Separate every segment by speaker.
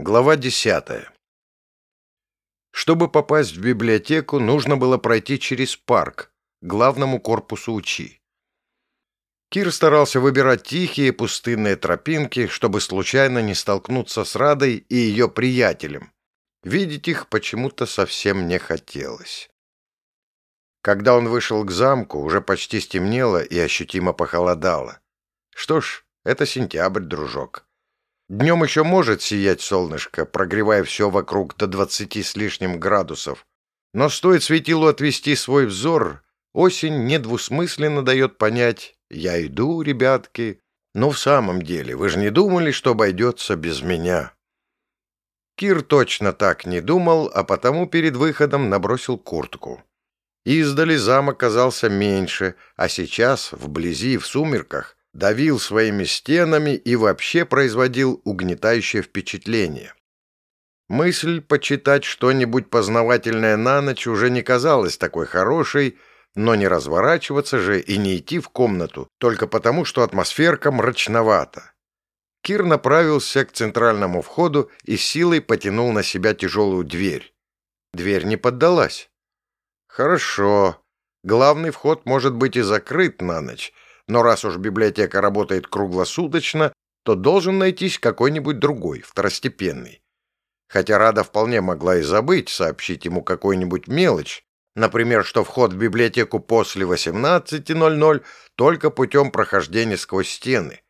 Speaker 1: Глава 10. Чтобы попасть в библиотеку, нужно было пройти через парк, к главному корпусу УЧИ. Кир старался выбирать тихие пустынные тропинки, чтобы случайно не столкнуться с Радой и ее приятелем. Видеть их почему-то совсем не хотелось. Когда он вышел к замку, уже почти стемнело и ощутимо похолодало. Что ж, это сентябрь, дружок. Днем еще может сиять солнышко, прогревая все вокруг до двадцати с лишним градусов. Но стоит светилу отвести свой взор, осень недвусмысленно дает понять «Я иду, ребятки». Но в самом деле, вы же не думали, что обойдется без меня? Кир точно так не думал, а потому перед выходом набросил куртку. Издали замок казался меньше, а сейчас, вблизи, в сумерках, давил своими стенами и вообще производил угнетающее впечатление. Мысль почитать что-нибудь познавательное на ночь уже не казалась такой хорошей, но не разворачиваться же и не идти в комнату только потому, что атмосферка мрачновата. Кир направился к центральному входу и силой потянул на себя тяжелую дверь. Дверь не поддалась. Хорошо. Главный вход может быть и закрыт на ночь, но раз уж библиотека работает круглосуточно, то должен найтись какой-нибудь другой, второстепенный. Хотя Рада вполне могла и забыть сообщить ему какую-нибудь мелочь, например, что вход в библиотеку после 18.00 только путем прохождения сквозь стены.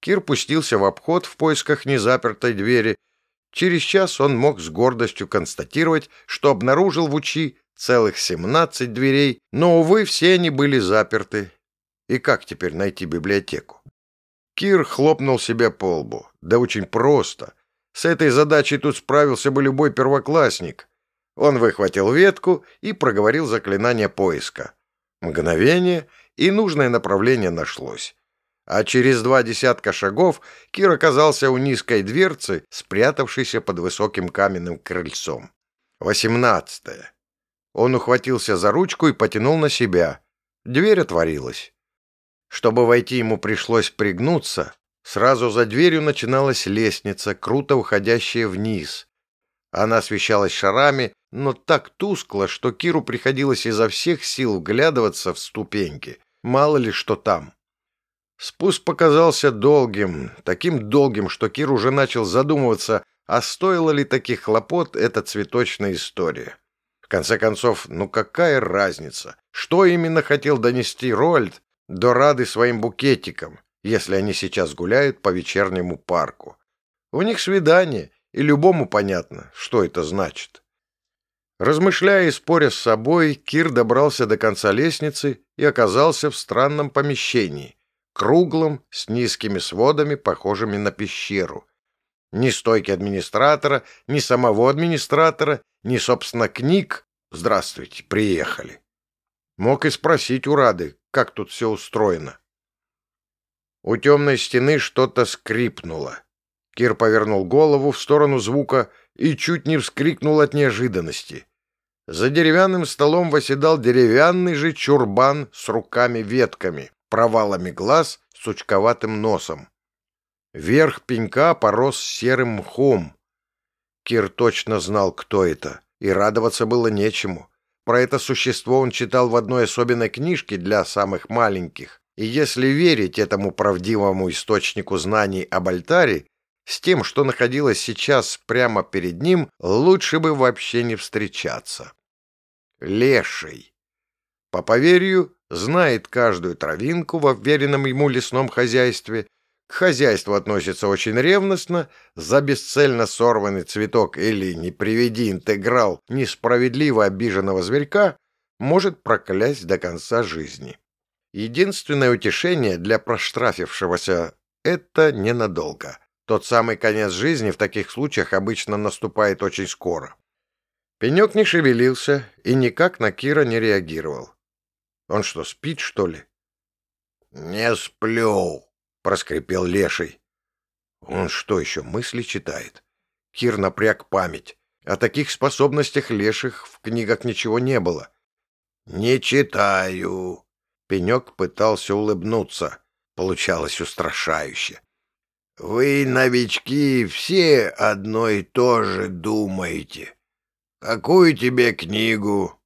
Speaker 1: Кир пустился в обход в поисках незапертой двери. Через час он мог с гордостью констатировать, что обнаружил в УЧИ целых 17 дверей, но, увы, все они были заперты, и как теперь найти библиотеку? Кир хлопнул себе по лбу. Да очень просто. С этой задачей тут справился бы любой первоклассник. Он выхватил ветку и проговорил заклинание поиска. Мгновение, и нужное направление нашлось. А через два десятка шагов Кир оказался у низкой дверцы, спрятавшейся под высоким каменным крыльцом. Восемнадцатое. Он ухватился за ручку и потянул на себя. Дверь отворилась. Чтобы войти ему пришлось пригнуться. Сразу за дверью начиналась лестница, круто уходящая вниз. Она освещалась шарами, но так тускло, что Киру приходилось изо всех сил вглядываться в ступеньки. Мало ли что там. Спуск показался долгим, таким долгим, что Кир уже начал задумываться, а стоила ли таких хлопот эта цветочная история. В конце концов, ну какая разница? Что именно хотел донести Рольд, до рады своим букетикам, если они сейчас гуляют по вечернему парку. У них свидание, и любому понятно, что это значит. Размышляя и споря с собой, Кир добрался до конца лестницы и оказался в странном помещении, круглом, с низкими сводами, похожими на пещеру. Ни стойки администратора, ни самого администратора, ни, собственно, книг «Здравствуйте, приехали». Мог и спросить у Рады, как тут все устроено. У темной стены что-то скрипнуло. Кир повернул голову в сторону звука и чуть не вскрикнул от неожиданности. За деревянным столом восседал деревянный же чурбан с руками-ветками, провалами глаз, сучковатым носом. Верх пенька порос серым мхом. Кир точно знал, кто это, и радоваться было нечему. Про это существо он читал в одной особенной книжке для самых маленьких. И если верить этому правдивому источнику знаний об альтаре, с тем, что находилось сейчас прямо перед ним, лучше бы вообще не встречаться. Леший. По поверью, знает каждую травинку в вверенном ему лесном хозяйстве, к хозяйству относится очень ревностно, за бесцельно сорванный цветок или, не приведи интеграл несправедливо обиженного зверька, может проклясть до конца жизни. Единственное утешение для проштрафившегося – это ненадолго. Тот самый конец жизни в таких случаях обычно наступает очень скоро. Пенек не шевелился и никак на Кира не реагировал. Он что, спит, что ли? «Не сплю», — проскрипел Леший. Он что еще, мысли читает? Кир напряг память. О таких способностях леших в книгах ничего не было. «Не читаю». Пенек пытался улыбнуться. Получалось устрашающе.
Speaker 2: Вы, новички, все одно и то же думаете. Какую тебе книгу?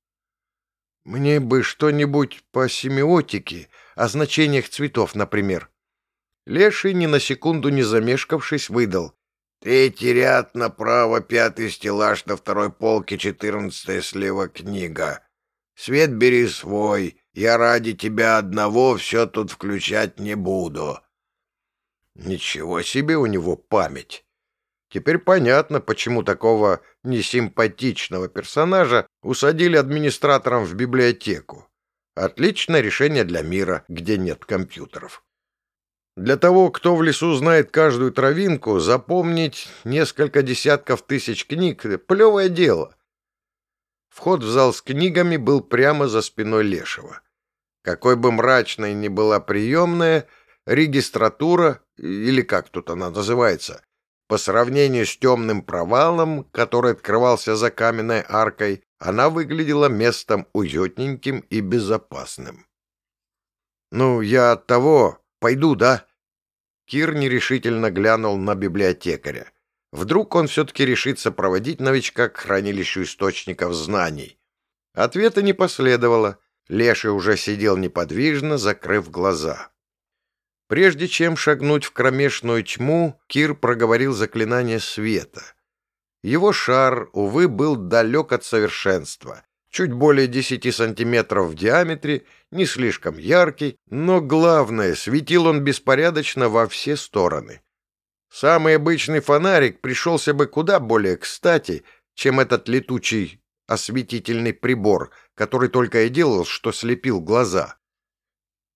Speaker 1: Мне бы что-нибудь по семиотике, о значениях цветов, например. Леший, ни на секунду не замешкавшись, выдал.
Speaker 2: Третий ряд направо, пятый стеллаж на второй полке, четырнадцатая слева книга. Свет бери свой, я ради тебя одного все тут включать не буду.
Speaker 1: Ничего себе у него память. Теперь понятно, почему такого несимпатичного персонажа усадили администратором в библиотеку. Отличное решение для мира, где нет компьютеров. Для того, кто в лесу знает каждую травинку, запомнить несколько десятков тысяч книг — плевое дело. Вход в зал с книгами был прямо за спиной Лешего. Какой бы мрачной ни была приемная, регистратура, или как тут она называется, по сравнению с темным провалом, который открывался за каменной аркой, она выглядела местом уютненьким и безопасным. «Ну, я от того, пойду, да?» Кир нерешительно глянул на библиотекаря. Вдруг он все-таки решится проводить новичка к хранилищу источников знаний. Ответа не последовало. Леший уже сидел неподвижно, закрыв глаза. Прежде чем шагнуть в кромешную тьму, Кир проговорил заклинание света. Его шар, увы, был далек от совершенства. Чуть более десяти сантиметров в диаметре, не слишком яркий, но главное, светил он беспорядочно во все стороны. Самый обычный фонарик пришелся бы куда более кстати, чем этот летучий осветительный прибор, который только и делал, что слепил глаза.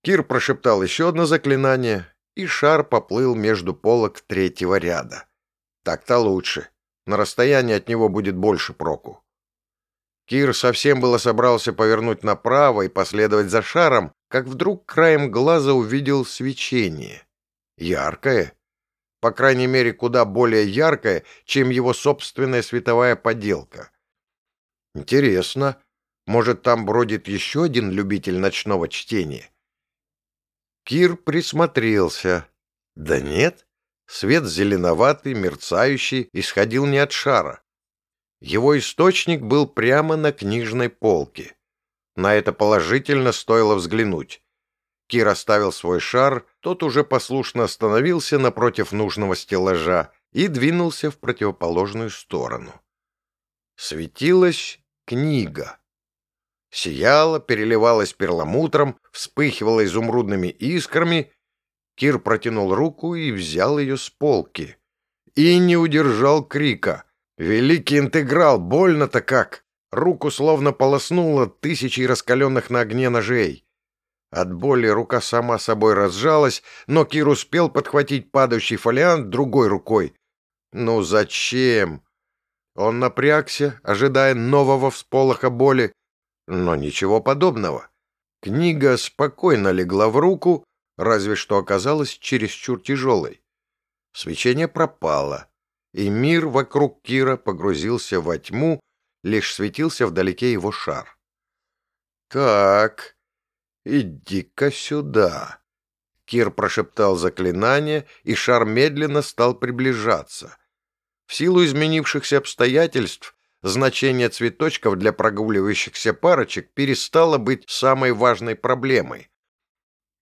Speaker 1: Кир прошептал еще одно заклинание, и шар поплыл между полок третьего ряда. Так-то лучше. На расстоянии от него будет больше проку. Кир совсем было собрался повернуть направо и последовать за шаром, как вдруг краем глаза увидел свечение. Яркое, по крайней мере, куда более яркое, чем его собственная световая поделка. Интересно, может, там бродит еще один любитель ночного чтения? Кир присмотрелся. Да нет, свет зеленоватый, мерцающий, исходил не от шара. Его источник был прямо на книжной полке. На это положительно стоило взглянуть. Кир оставил свой шар, тот уже послушно остановился напротив нужного стеллажа и двинулся в противоположную сторону. Светилась книга. Сияла, переливалась перламутром, вспыхивала изумрудными искрами. Кир протянул руку и взял ее с полки. И не удержал крика. «Великий интеграл! Больно-то как!» Руку словно полоснуло тысячей раскаленных на огне ножей. От боли рука сама собой разжалась, но Кир успел подхватить падающий фолиант другой рукой. «Ну зачем?» Он напрягся, ожидая нового всполоха боли, но ничего подобного. Книга спокойно легла в руку, разве что оказалась чересчур тяжелой. Свечение пропало, и мир вокруг Кира погрузился во тьму, лишь светился вдалеке его шар. «Так, «Иди-ка сюда!» Кир прошептал заклинание, и шар медленно стал приближаться. В силу изменившихся обстоятельств значение цветочков для прогуливающихся парочек перестало быть самой важной проблемой.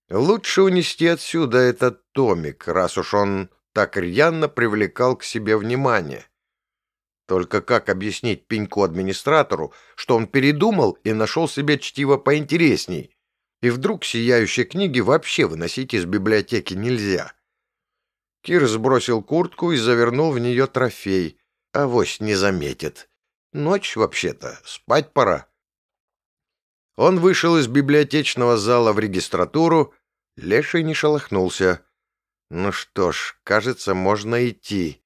Speaker 1: Лучше унести отсюда этот томик, раз уж он так рьяно привлекал к себе внимание. Только как объяснить пеньку-администратору, что он передумал и нашел себе чтиво поинтересней, и вдруг сияющие книги вообще выносить из библиотеки нельзя. Кир сбросил куртку и завернул в нее трофей. Авось не заметит. Ночь вообще-то, спать пора. Он вышел из библиотечного зала в регистратуру. Леший не шелохнулся. Ну что ж, кажется, можно идти.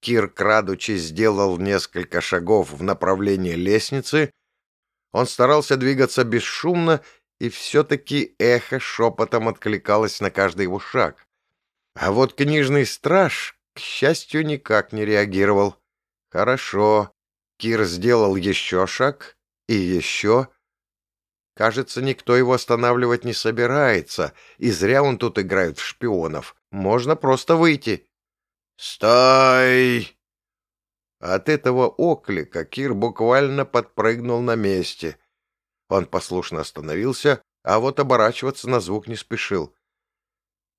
Speaker 1: Кир, крадучись, сделал несколько шагов в направлении лестницы. Он старался двигаться бесшумно и все-таки эхо шепотом откликалось на каждый его шаг. А вот книжный страж, к счастью, никак не реагировал. Хорошо. Кир сделал еще шаг и еще. Кажется, никто его останавливать не собирается, и зря он тут играет в шпионов. Можно просто выйти.
Speaker 2: «Стой!»
Speaker 1: От этого оклика Кир буквально подпрыгнул на месте. Он послушно остановился, а вот оборачиваться на звук не спешил.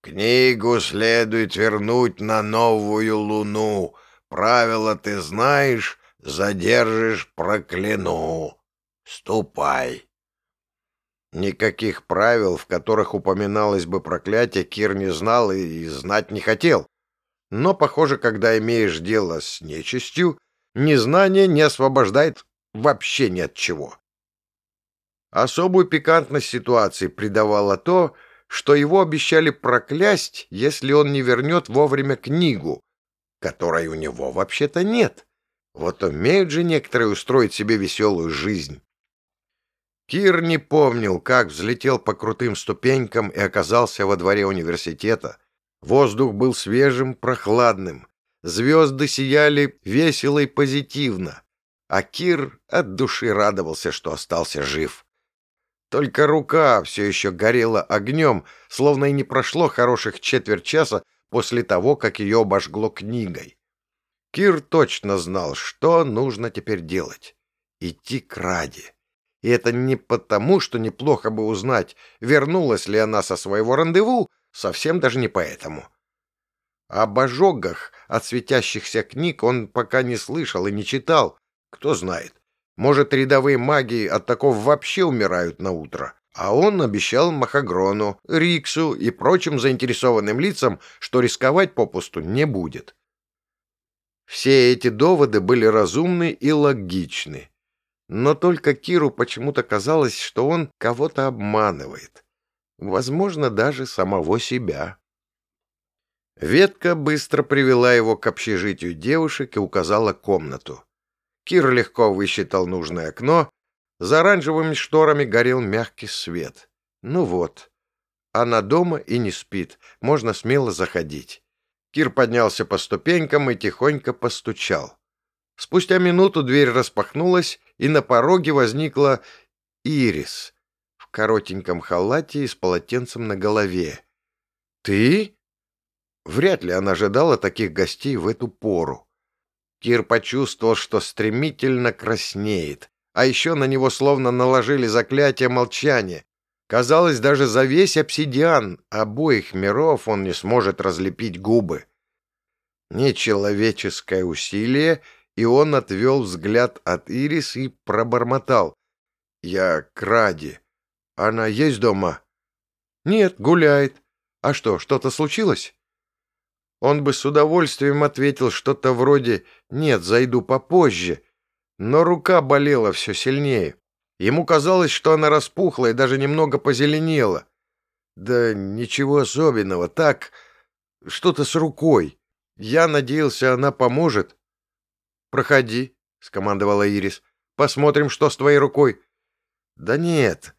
Speaker 2: «Книгу следует вернуть на новую луну. Правила ты знаешь, задержишь — прокляну. Ступай!»
Speaker 1: Никаких правил, в которых упоминалось бы проклятие, Кир не знал и знать не хотел. Но, похоже, когда имеешь дело с нечистью, незнание не освобождает вообще ни от чего. Особую пикантность ситуации придавало то, что его обещали проклясть, если он не вернет вовремя книгу, которой у него вообще-то нет. Вот умеют же некоторые устроить себе веселую жизнь. Кир не помнил, как взлетел по крутым ступенькам и оказался во дворе университета. Воздух был свежим, прохладным. Звезды сияли весело и позитивно. А Кир от души радовался, что остался жив. Только рука все еще горела огнем, словно и не прошло хороших четверть часа после того, как ее обожгло книгой. Кир точно знал, что нужно теперь делать. Идти к Раде. И это не потому, что неплохо бы узнать, вернулась ли она со своего рандеву, совсем даже не поэтому. Об ожогах от светящихся книг он пока не слышал и не читал. Кто знает, может, рядовые маги от такого вообще умирают на утро. А он обещал Махагрону, Риксу и прочим заинтересованным лицам, что рисковать попусту не будет. Все эти доводы были разумны и логичны. Но только Киру почему-то казалось, что он кого-то обманывает. Возможно, даже самого себя. Ветка быстро привела его к общежитию девушек и указала комнату. Кир легко высчитал нужное окно. За оранжевыми шторами горел мягкий свет. Ну вот. Она дома и не спит. Можно смело заходить. Кир поднялся по ступенькам и тихонько постучал. Спустя минуту дверь распахнулась, и на пороге возникла Ирис в коротеньком халате и с полотенцем на голове. «Ты?» Вряд ли она ожидала таких гостей в эту пору. Кир почувствовал, что стремительно краснеет, а еще на него словно наложили заклятие молчания. Казалось, даже за весь обсидиан обоих миров он не сможет разлепить губы. Нечеловеческое усилие, и он отвел взгляд от Ирис и пробормотал. «Я к Раде. Она есть дома?» «Нет, гуляет. А что, что-то случилось?» Он бы с удовольствием ответил что-то вроде «нет, зайду попозже», но рука болела все сильнее. Ему казалось, что она распухла и даже немного позеленела. Да ничего особенного, так, что-то с рукой. Я надеялся, она поможет. «Проходи», — скомандовала Ирис. «Посмотрим, что с твоей рукой». «Да нет».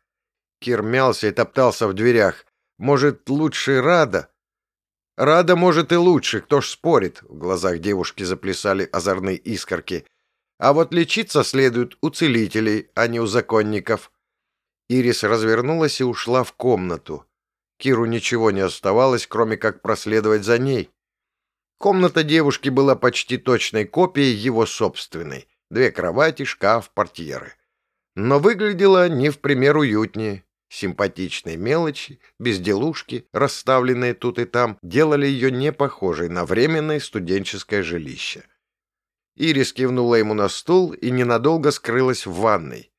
Speaker 1: Кир мялся и топтался в дверях. «Может, лучше Рада?» Рада, может, и лучше, кто ж спорит. В глазах девушки заплясали озорные искорки. А вот лечиться следует у целителей, а не у законников. Ирис развернулась и ушла в комнату. Киру ничего не оставалось, кроме как проследовать за ней. Комната девушки была почти точной копией его собственной. Две кровати, шкаф, портьеры. Но выглядела не в пример уютнее. Симпатичные мелочи, безделушки, расставленные тут и там, делали ее не похожей на временное студенческое жилище. Ирис кивнула ему на стул и ненадолго скрылась в ванной.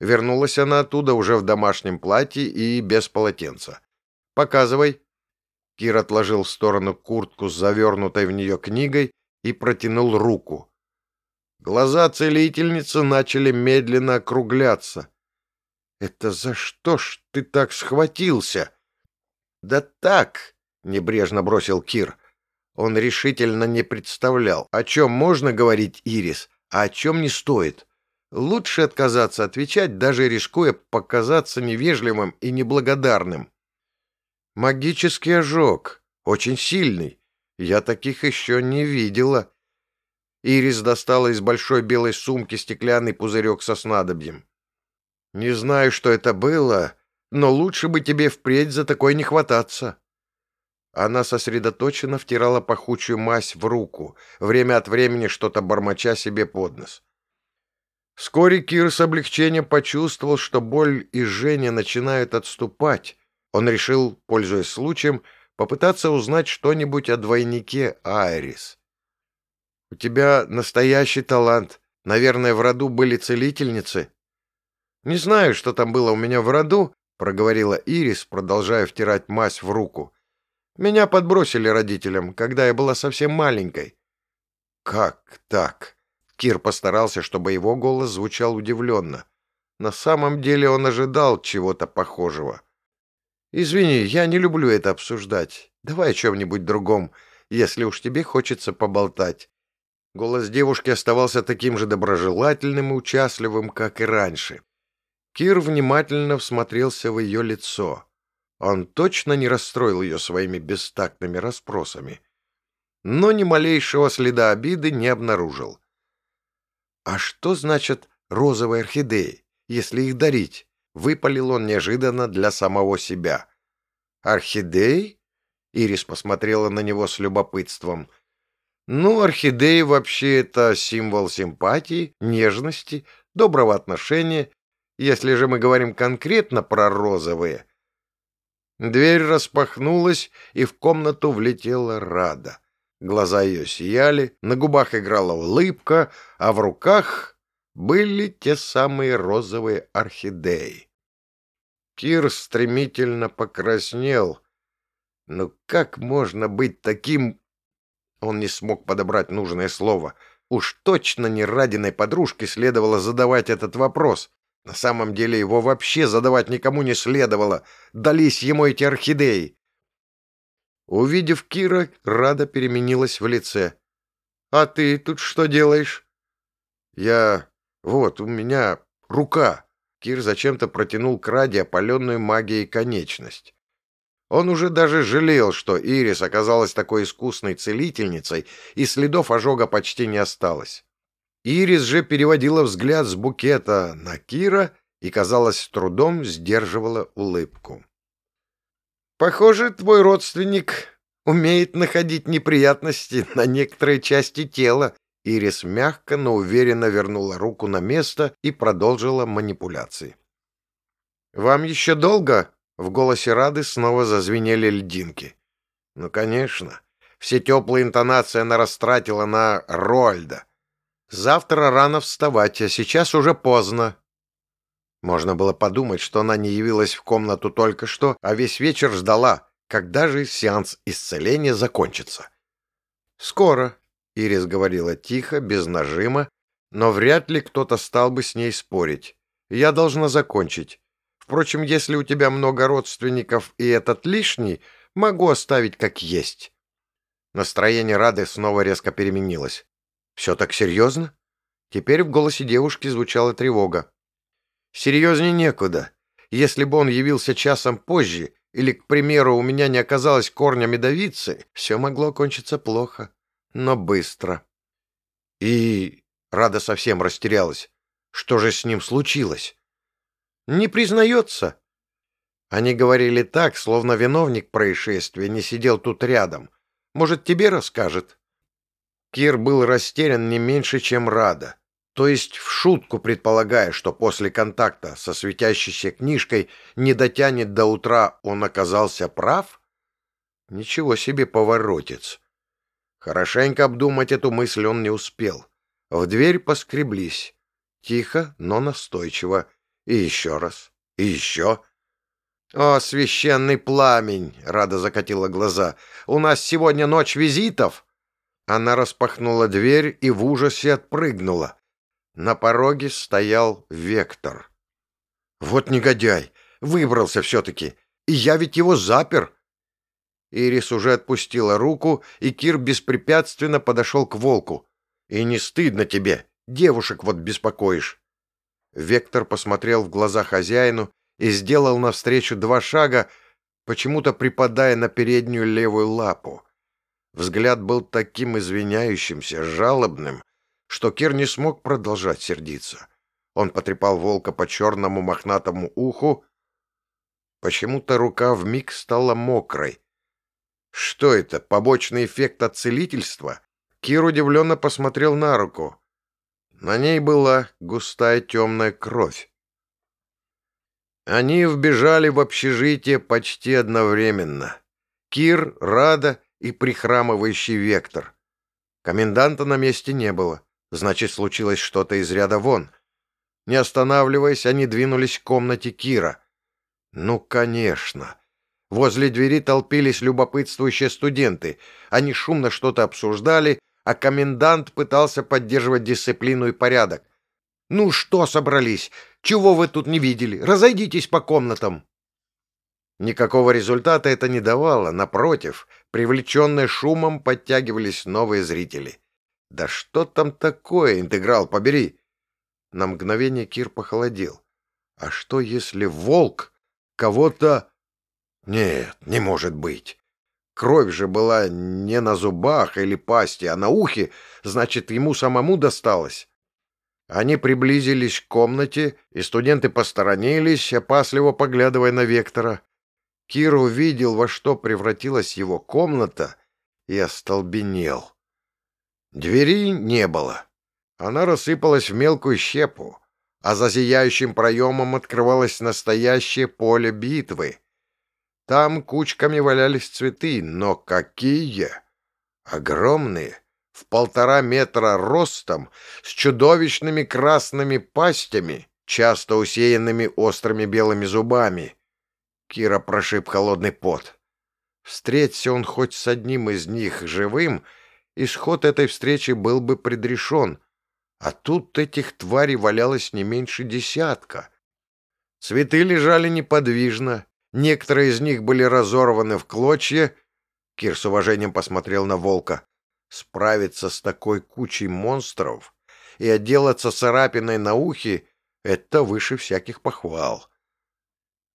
Speaker 1: Вернулась она оттуда уже в домашнем платье и без полотенца. «Показывай». Кир отложил в сторону куртку с завернутой в нее книгой и протянул руку. Глаза целительницы начали медленно округляться. «Это за что ж ты так схватился?» «Да так», — небрежно бросил Кир. Он решительно не представлял, о чем можно говорить Ирис, а о чем не стоит. Лучше отказаться отвечать, даже рискуя показаться невежливым и неблагодарным. «Магический ожог. Очень сильный. Я таких еще не видела». Ирис достала из большой белой сумки стеклянный пузырек со снадобьем. Не знаю, что это было, но лучше бы тебе впредь за такое не хвататься. Она сосредоточенно втирала пахучую мазь в руку, время от времени что-то бормоча себе под нос. Вскоре Кир с облегчением почувствовал, что боль и жжение начинают отступать. Он решил, пользуясь случаем, попытаться узнать что-нибудь о двойнике Айрис. «У тебя настоящий талант. Наверное, в роду были целительницы». «Не знаю, что там было у меня в роду», — проговорила Ирис, продолжая втирать мазь в руку. «Меня подбросили родителям, когда я была совсем маленькой». «Как так?» Кир постарался, чтобы его голос звучал удивленно. На самом деле он ожидал чего-то похожего. «Извини, я не люблю это обсуждать. Давай о чем-нибудь другом, если уж тебе хочется поболтать». Голос девушки оставался таким же доброжелательным и участливым, как и раньше. Кир внимательно всмотрелся в ее лицо. Он точно не расстроил ее своими бестактными расспросами. Но ни малейшего следа обиды не обнаружил. «А что значит розовые орхидеи, если их дарить?» — выпалил он неожиданно для самого себя. «Орхидеи?» — Ирис посмотрела на него с любопытством. «Ну, орхидеи вообще это символ симпатии, нежности, доброго отношения. Если же мы говорим конкретно про розовые...» Дверь распахнулась, и в комнату влетела Рада. Глаза ее сияли, на губах играла улыбка, а в руках были те самые розовые орхидеи. Кир стремительно покраснел. Но как можно быть таким... Он не смог подобрать нужное слово. Уж точно не Радиной подружке следовало задавать этот вопрос. На самом деле его вообще задавать никому не следовало. Дались ему эти орхидеи. Увидев Кира, Рада переменилась в лице. «А ты тут что делаешь?» «Я... Вот, у меня рука». Кир зачем-то протянул к Раде опаленную магией конечность. Он уже даже жалел, что Ирис оказалась такой искусной целительницей, и следов ожога почти не осталось. Ирис же переводила взгляд с букета на Кира и, казалось, с трудом сдерживала улыбку. Похоже, твой родственник умеет находить неприятности на некоторые части тела. Ирис мягко, но уверенно вернула руку на место и продолжила манипуляции. «Вам еще долго?» — в голосе Рады снова зазвенели льдинки. «Ну, конечно. Все теплые интонации она растратила на Рольда. Завтра рано вставать, а сейчас уже поздно. Можно было подумать, что она не явилась в комнату только что, а весь вечер ждала, когда же сеанс исцеления закончится. «Скоро», — Ирис говорила тихо, без нажима, но вряд ли кто-то стал бы с ней спорить. «Я должна закончить. Впрочем, если у тебя много родственников и этот лишний, могу оставить как есть». Настроение Рады снова резко переменилось. «Все так серьезно?» Теперь в голосе девушки звучала тревога. Серьезнее некуда. Если бы он явился часом позже, или, к примеру, у меня не оказалось корня медовицы, все могло кончиться плохо, но быстро. И Рада совсем растерялась. Что же с ним случилось? Не признается. Они говорили так, словно виновник происшествия не сидел тут рядом. Может, тебе расскажет? Кир был растерян не меньше, чем Рада. То есть в шутку предполагая, что после контакта со светящейся книжкой не дотянет до утра, он оказался прав? Ничего себе поворотец. Хорошенько обдумать эту мысль он не успел. В дверь поскреблись. Тихо, но настойчиво. И еще раз. И еще. «О, священный пламень!» — Рада закатила глаза. «У нас сегодня ночь визитов!» Она распахнула дверь и в ужасе отпрыгнула. На пороге стоял Вектор. «Вот негодяй! Выбрался все-таки! И я ведь его запер!» Ирис уже отпустила руку, и Кир беспрепятственно подошел к волку. «И не стыдно тебе! Девушек вот беспокоишь!» Вектор посмотрел в глаза хозяину и сделал навстречу два шага, почему-то припадая на переднюю левую лапу. Взгляд был таким извиняющимся, жалобным, что Кир не смог продолжать сердиться. Он потрепал волка по черному мохнатому уху. Почему-то рука вмиг стала мокрой. Что это, побочный эффект от целительства? Кир удивленно посмотрел на руку. На ней была густая темная кровь. Они вбежали в общежитие почти одновременно. Кир, Рада и прихрамывающий Вектор. Коменданта на месте не было. Значит, случилось что-то из ряда вон. Не останавливаясь, они двинулись к комнате Кира. Ну, конечно. Возле двери толпились любопытствующие студенты. Они шумно что-то обсуждали, а комендант пытался поддерживать дисциплину и порядок. «Ну что собрались? Чего вы тут не видели? Разойдитесь по комнатам!» Никакого результата это не давало. Напротив, привлеченные шумом подтягивались новые зрители. «Да что там такое, интеграл, побери!» На мгновение Кир похолодел. «А что, если волк кого-то...» «Нет, не может быть!» Кровь же была не на зубах или пасти, а на ухе, значит, ему самому досталось. Они приблизились к комнате, и студенты посторонились, опасливо поглядывая на Вектора. Кир увидел, во что превратилась его комната, и остолбенел. Двери не было. Она рассыпалась в мелкую щепу, а за зияющим проемом открывалось настоящее поле битвы. Там кучками валялись цветы, но какие! Огромные, в полтора метра ростом, с чудовищными красными пастями, часто усеянными острыми белыми зубами. Кира прошиб холодный пот. Встреться он хоть с одним из них живым — исход этой встречи был бы предрешен, а тут этих тварей валялось не меньше десятка. Цветы лежали неподвижно, некоторые из них были разорваны в клочья. Кир с уважением посмотрел на волка. Справиться с такой кучей монстров и отделаться царапиной на ухе — это выше всяких похвал.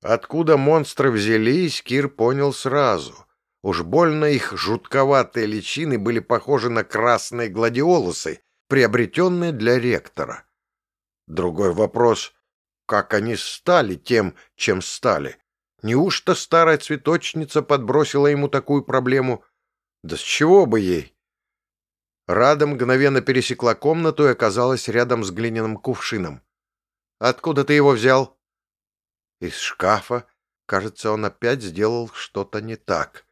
Speaker 1: Откуда монстры взялись, Кир понял сразу. Уж больно их жутковатые личины были похожи на красные гладиолусы, приобретенные для ректора. Другой вопрос — как они стали тем, чем стали? Неужто старая цветочница подбросила ему такую проблему? Да с чего бы ей? Рада мгновенно пересекла комнату и оказалась рядом с глиняным кувшином. «Откуда ты его взял?» «Из шкафа. Кажется, он опять сделал что-то не так».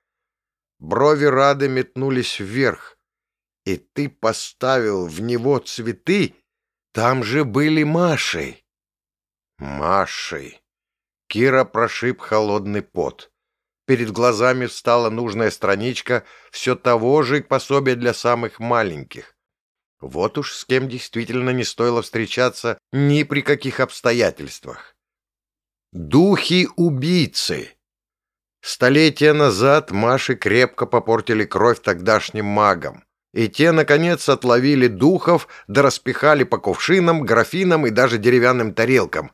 Speaker 1: Брови Рады метнулись вверх. «И ты поставил в него цветы? Там же были Маши!» «Маши!» Кира прошиб холодный пот. Перед глазами встала нужная страничка все того же пособия для самых маленьких. Вот уж с кем действительно не стоило встречаться ни при каких обстоятельствах. «Духи-убийцы!» Столетия назад Маши крепко попортили кровь тогдашним магам, и те, наконец, отловили духов да распихали по кувшинам, графинам и даже деревянным тарелкам.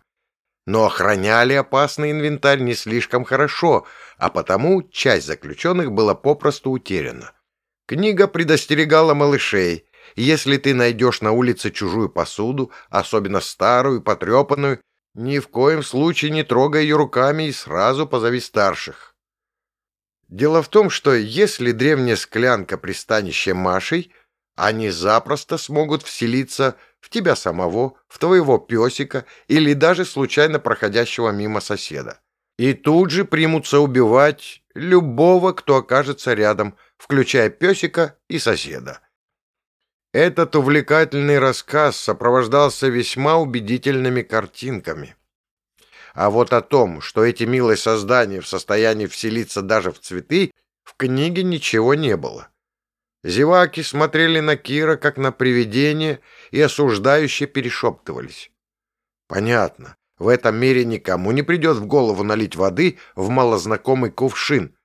Speaker 1: Но охраняли опасный инвентарь не слишком хорошо, а потому часть заключенных была попросту утеряна. Книга предостерегала малышей, если ты найдешь на улице чужую посуду, особенно старую, потрепанную, ни в коем случае не трогай ее руками и сразу позови старших. Дело в том, что если древняя склянка пристанище Машей, они запросто смогут вселиться в тебя самого, в твоего песика или даже случайно проходящего мимо соседа. И тут же примутся убивать любого, кто окажется рядом, включая песика и соседа. Этот увлекательный рассказ сопровождался весьма убедительными картинками. А вот о том, что эти милые создания в состоянии вселиться даже в цветы, в книге ничего не было. Зеваки смотрели на Кира, как на привидение, и осуждающе перешептывались. Понятно, в этом мире никому не придет в голову налить воды в малознакомый кувшин.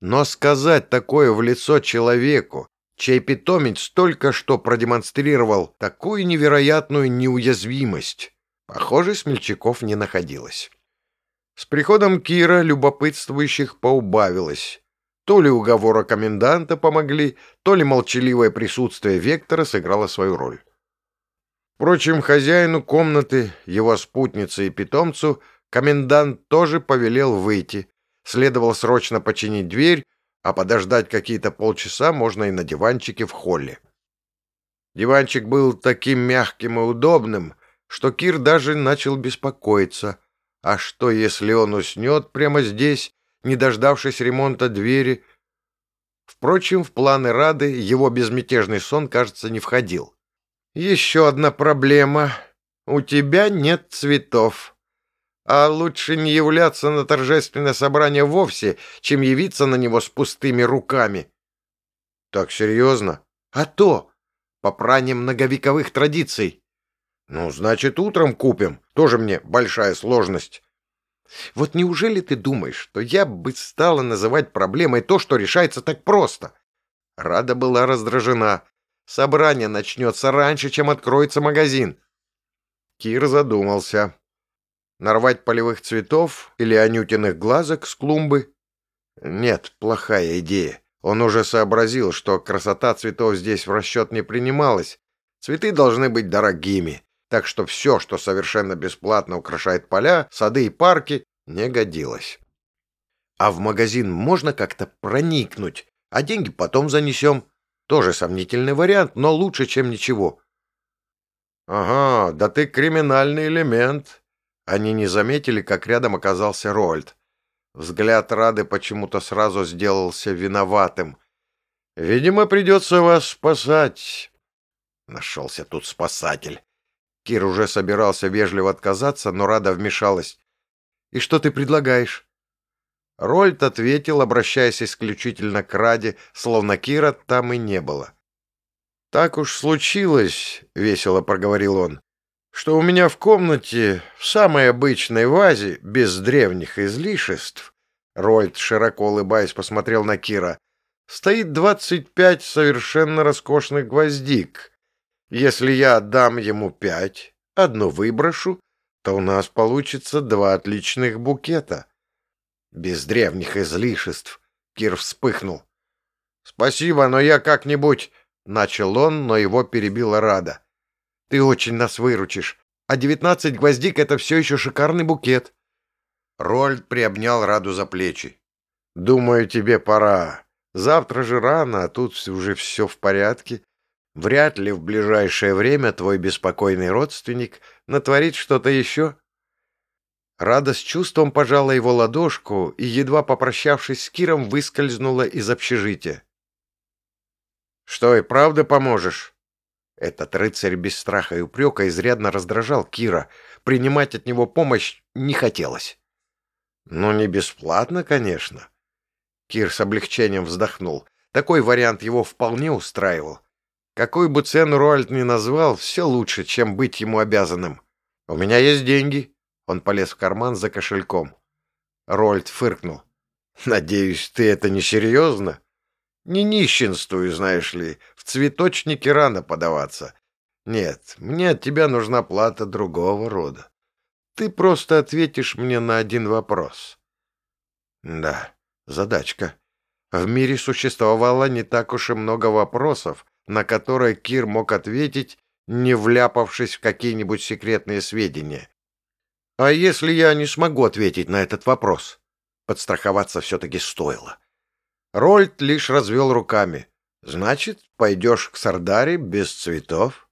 Speaker 1: Но сказать такое в лицо человеку, чей питомец только что продемонстрировал такую невероятную неуязвимость, Похоже, смельчаков не находилось. С приходом Кира любопытствующих поубавилось. То ли уговора коменданта помогли, то ли молчаливое присутствие Вектора сыграло свою роль. Впрочем, хозяину комнаты, его спутнице и питомцу комендант тоже повелел выйти. Следовало срочно починить дверь, а подождать какие-то полчаса можно и на диванчике в холле. Диванчик был таким мягким и удобным, что Кир даже начал беспокоиться. А что, если он уснет прямо здесь, не дождавшись ремонта двери? Впрочем, в планы Рады его безмятежный сон, кажется, не входил. «Еще одна проблема. У тебя нет цветов. А лучше не являться на торжественное собрание вовсе, чем явиться на него с пустыми руками». «Так серьезно? А то! Попрание многовековых традиций. «Ну, значит, утром купим. Тоже мне большая сложность». «Вот неужели ты думаешь, что я бы стала называть проблемой то, что решается так просто?» Рада была раздражена. «Собрание начнется раньше, чем откроется магазин». Кир задумался. Нарвать полевых цветов или анютиных глазок с клумбы? Нет, плохая идея. Он уже сообразил, что красота цветов здесь в расчет не принималась. Цветы должны быть дорогими так что все, что совершенно бесплатно украшает поля, сады и парки, не годилось. А в магазин можно как-то проникнуть, а деньги потом занесем. Тоже сомнительный вариант, но лучше, чем ничего. Ага, да ты криминальный элемент. Они не заметили, как рядом оказался Рольд. Взгляд Рады почему-то сразу сделался виноватым. «Видимо, придется вас спасать». Нашелся тут спасатель. Кир уже собирался вежливо отказаться, но Рада вмешалась. «И что ты предлагаешь?» Рольд ответил, обращаясь исключительно к Раде, словно Кира там и не было. «Так уж случилось», — весело проговорил он, «что у меня в комнате, в самой обычной вазе, без древних излишеств, Рольд, широко улыбаясь, посмотрел на Кира, стоит двадцать пять совершенно роскошных гвоздик, если я отдам ему пять, одну выброшу, то у нас получится два отличных букета. Без древних излишеств. Кир вспыхнул. Спасибо, но я как-нибудь... Начал он, но его перебила Рада. Ты очень нас выручишь. А девятнадцать гвоздик — это все еще шикарный букет. Рольд приобнял Раду за плечи. «Думаю, тебе пора. Завтра же рано, а тут уже все в порядке. Вряд ли в ближайшее время твой беспокойный родственник натворит что-то еще. Рада с чувством пожала его ладошку и, едва попрощавшись с Киром, выскользнула из общежития. «Что, и правда поможешь?» Этот рыцарь без страха и упрека изрядно раздражал Кира. Принимать от него помощь не хотелось. «Ну, не бесплатно, конечно». Кир с облегчением вздохнул. Такой вариант его вполне устраивал. Какую бы цену Руальд ни назвал, все лучше, чем быть ему обязанным. У меня есть деньги. Он полез в карман за кошельком. Рольд фыркнул. «Надеюсь, ты это не серьезно?» «Не нищенствую, знаешь ли. В цветочнике рано подаваться. Нет, мне от тебя нужна плата другого рода. Ты просто ответишь мне на один вопрос». «Да, задачка. В мире существовало не так уж и много вопросов, на которое Кир мог ответить, не вляпавшись в какие-нибудь секретные сведения. «А если я не смогу ответить на этот вопрос?» Подстраховаться все-таки стоило. Рольд лишь развел руками. «Значит, пойдешь к Сардаре без цветов?»